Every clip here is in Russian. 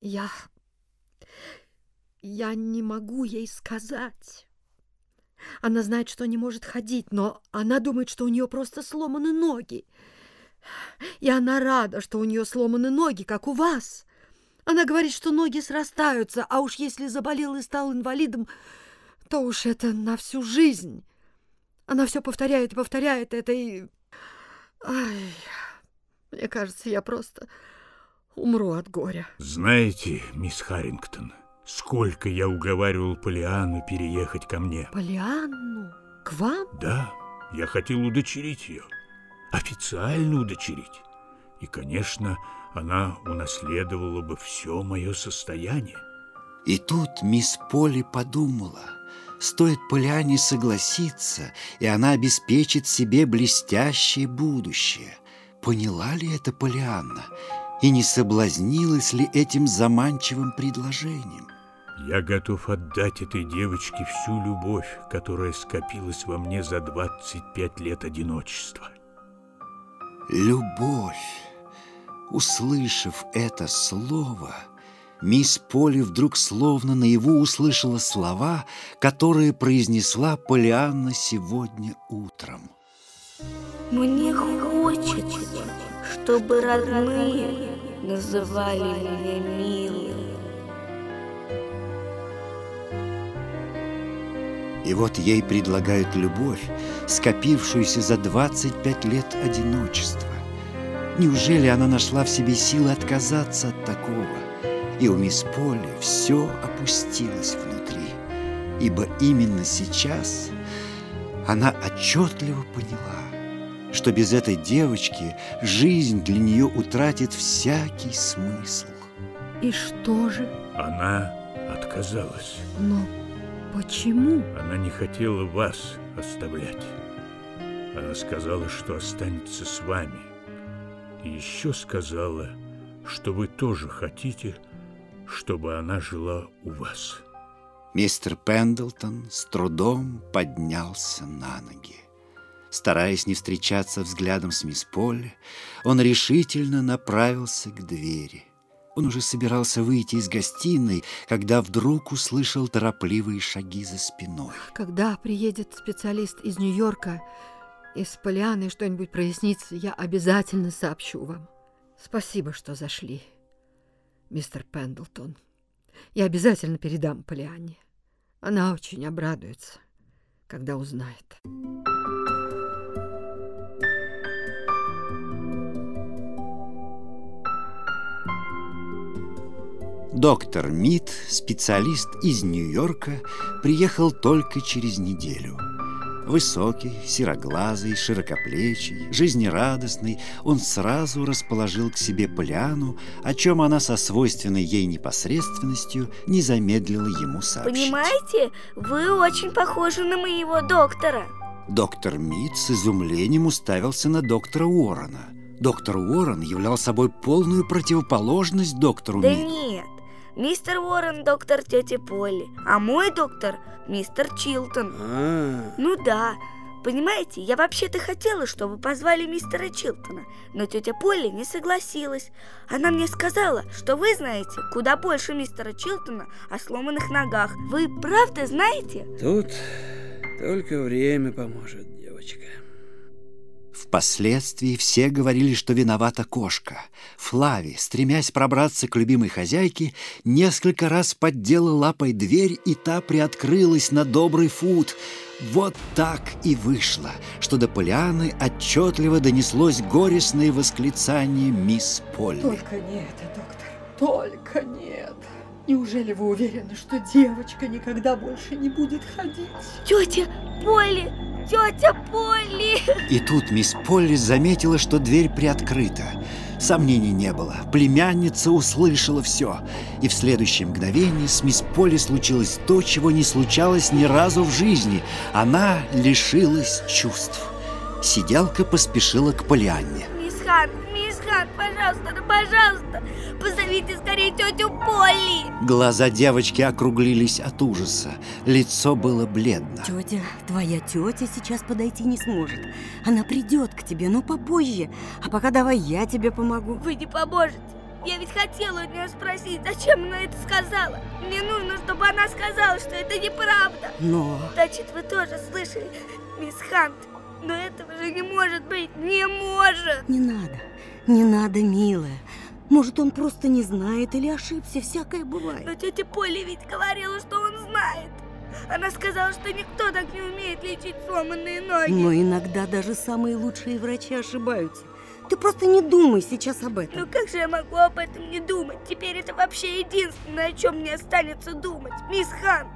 Я... Я не могу ей сказать. Она знает, что не может ходить, но она думает, что у нее просто сломаны ноги. И она рада, что у нее сломаны ноги, как у вас. Она говорит, что ноги срастаются, а уж если заболел и стал инвалидом, то уж это на всю жизнь. Она все повторяет и повторяет это, и... Ай, мне кажется, я просто умру от горя. Знаете, мисс Харрингтон, сколько я уговаривал Полианну переехать ко мне. Полианну? К вам? Да, я хотел удочерить ее. Официально удочерить. И, конечно, она унаследовала бы все мое состояние. И тут мисс Поли подумала, стоит Полиане согласиться, и она обеспечит себе блестящее будущее. Поняла ли это Полианна? И не соблазнилась ли этим заманчивым предложением? Я готов отдать этой девочке всю любовь, которая скопилась во мне за 25 лет одиночества. Любовь. Услышав это слово, мисс Поли вдруг словно наяву услышала слова, которые произнесла Полианна сегодня утром. Мне хочется, чтобы родные называли меня милой. И вот ей предлагают любовь, скопившуюся за 25 лет одиночества. Неужели она нашла в себе силы отказаться от такого? И у мисс Поли все опустилось внутри, ибо именно сейчас она отчетливо поняла, что без этой девочки жизнь для нее утратит всякий смысл. И что же? Она отказалась. Но почему? Она не хотела вас оставлять. Она сказала, что останется с вами. И еще сказала, что вы тоже хотите, чтобы она жила у вас. Мистер Пендлтон с трудом поднялся на ноги. Стараясь не встречаться взглядом с мисс Полли, он решительно направился к двери. Он уже собирался выйти из гостиной, когда вдруг услышал торопливые шаги за спиной. Когда приедет специалист из Нью-Йорка и с Полианой что-нибудь прояснится, я обязательно сообщу вам. Спасибо, что зашли, мистер Пендлтон. Я обязательно передам Полиане. Она очень обрадуется, когда узнает. Доктор Мид, специалист из Нью-Йорка, приехал только через неделю. Высокий, сероглазый, широкоплечий, жизнерадостный, он сразу расположил к себе Полиану, о чем она со свойственной ей непосредственностью не замедлила ему сообщить. Понимаете, вы очень похожи на моего доктора. Доктор Мид с изумлением уставился на доктора Уоррена. Доктор Уоррен являл собой полную противоположность доктору Да Миду. нет, мистер Уоррен доктор тети Полли, а мой доктор мистер Чилтон. Ну да, понимаете, я вообще-то хотела, чтобы позвали мистера Чилтона, но тетя Полли не согласилась. Она мне сказала, что вы знаете куда больше мистера Чилтона о сломанных ногах. Вы правда знаете? Тут только время поможет. Впоследствии все говорили, что виновата кошка. Флави, стремясь пробраться к любимой хозяйке, несколько раз поддела лапой дверь, и та приоткрылась на добрый фут. Вот так и вышло, что до Полианы отчетливо донеслось горестное восклицание мисс Полли. Только не это, доктор, только нет. Неужели вы уверены, что девочка никогда больше не будет ходить? Тетя Полли! Тетя Полли! И тут мисс Полли заметила, что дверь приоткрыта. Сомнений не было. Племянница услышала все. И в следующее мгновение с мисс Полли случилось то, чего не случалось ни разу в жизни. Она лишилась чувств. Сиделка поспешила к Полианне. Мисс Хан, мисс Хан, пожалуйста, ну пожалуйста, позовите скорее тетю Полли! Глаза девочки округлились от ужаса. Лицо было бледно. Тетя, твоя тетя сейчас подойти не сможет. Она придет к тебе, но попозже. А пока давай я тебе помогу. Вы не поможете. Я ведь хотела у нее спросить, зачем она это сказала. Мне нужно, чтобы она сказала, что это неправда. Но... Значит, вы тоже слышали, мисс Хант. Но этого же не может быть, не может. Не надо, не надо, милая. Может, он просто не знает или ошибся, всякое бывает. Но тетя Поля ведь говорила, что он знает. Она сказала, что никто так не умеет лечить сломанные ноги. Но иногда даже самые лучшие врачи ошибаются. Ты просто не думай сейчас об Ну этом. как же я могу об этом не думать? Теперь это вообще единственное, о чем мне останется думать, мисс Хант.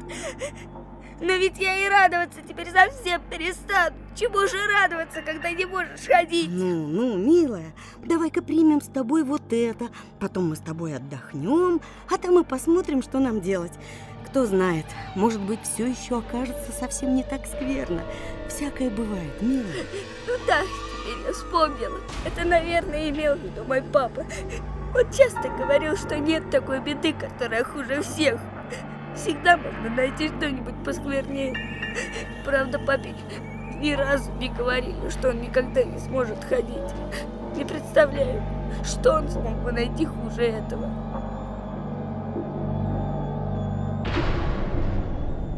Но ведь я и радоваться теперь совсем перестану. Чему же радоваться, когда не можешь ходить? Ну, ну, милая, давай-ка примем с тобой вот это. Потом мы с тобой отдохнем, а там мы посмотрим, что нам делать. Кто знает, может быть, все еще окажется совсем не так скверно. Всякое бывает, милая. Ну да, теперь я вспомнила. Это, наверное, имел в виду мой папа. Он часто говорил, что нет такой беды, которая хуже всех. Всегда можно найти что-нибудь посквернее. Правда, папе ни разу не говорили, что он никогда не сможет ходить. Не представляю, что он смог бы найти хуже этого.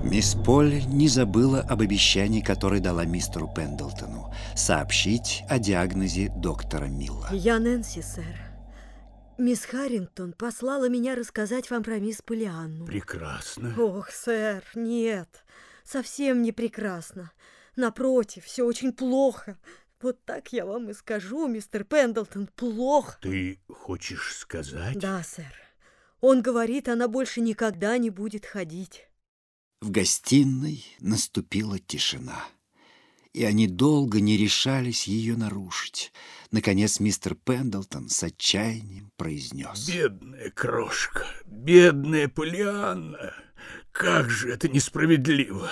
Мисс Полли не забыла об обещании, которое дала мистеру Пендлтону – сообщить о диагнозе доктора Милла. Я Нэнси, сэр. Мисс Харрингтон послала меня рассказать вам про мисс Полианну. Прекрасно. Ох, сэр, нет, совсем не прекрасно. Напротив, все очень плохо. Вот так я вам и скажу, мистер Пендлтон, плохо. Ты хочешь сказать? Да, сэр. Он говорит, она больше никогда не будет ходить. В гостиной наступила тишина, и они долго не решались ее нарушить. Наконец мистер Пендлтон с отчаянием произнес. Бедная крошка, бедная Полианна. Как же это несправедливо.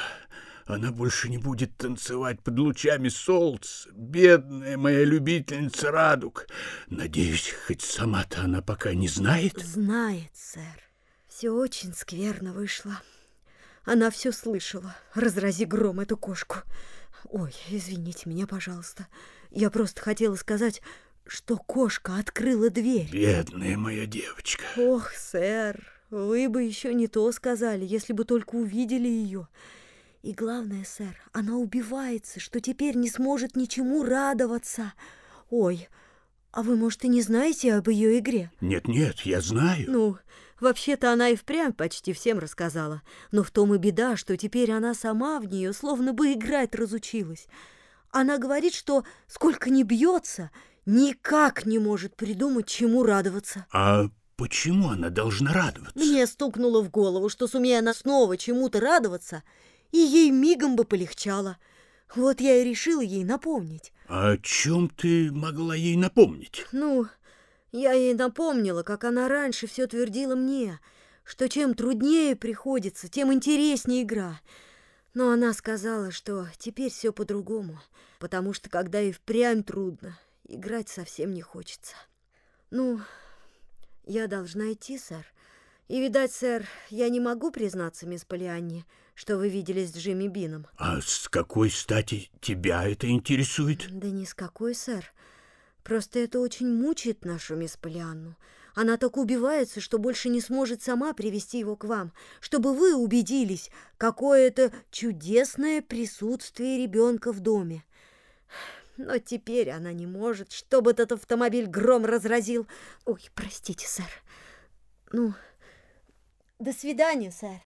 Она больше не будет танцевать под лучами солнца. Бедная моя любительница радуг. Надеюсь, хоть сама-то она пока не знает. Знает, сэр. Все очень скверно вышло. Она все слышала. Разрази гром эту кошку. Ой, извините меня, пожалуйста. Я просто хотела сказать, что кошка открыла дверь. Бедная моя девочка. Ох, сэр, вы бы еще не то сказали, если бы только увидели ее. И главное, сэр, она убивается, что теперь не сможет ничему радоваться. Ой, а вы, может, и не знаете об ее игре? Нет-нет, я знаю. Ну, вообще-то она и впрямь почти всем рассказала. Но в том и беда, что теперь она сама в нее словно бы играть разучилась. Она говорит, что сколько ни бьется, никак не может придумать, чему радоваться. А почему она должна радоваться? Мне стукнуло в голову, что сумея она снова чему-то радоваться, и ей мигом бы полегчало. Вот я и решила ей напомнить. О чем ты могла ей напомнить? Ну, я ей напомнила, как она раньше все твердила мне, что чем труднее приходится, тем интереснее игра. Но она сказала, что теперь все по-другому, потому что когда и впрямь трудно, играть совсем не хочется. Ну, я должна идти, сэр. И, видать, сэр, я не могу признаться, мисс Полианне, что вы виделись с Джимми Бином. А с какой стати тебя это интересует? Да ни с какой, сэр. Просто это очень мучает нашу мисс Полианну. Она так убивается, что больше не сможет сама привести его к вам, чтобы вы убедились, какое это чудесное присутствие ребенка в доме. Но теперь она не может, чтобы этот автомобиль гром разразил. Ой, простите, сэр. Ну, до свидания, сэр.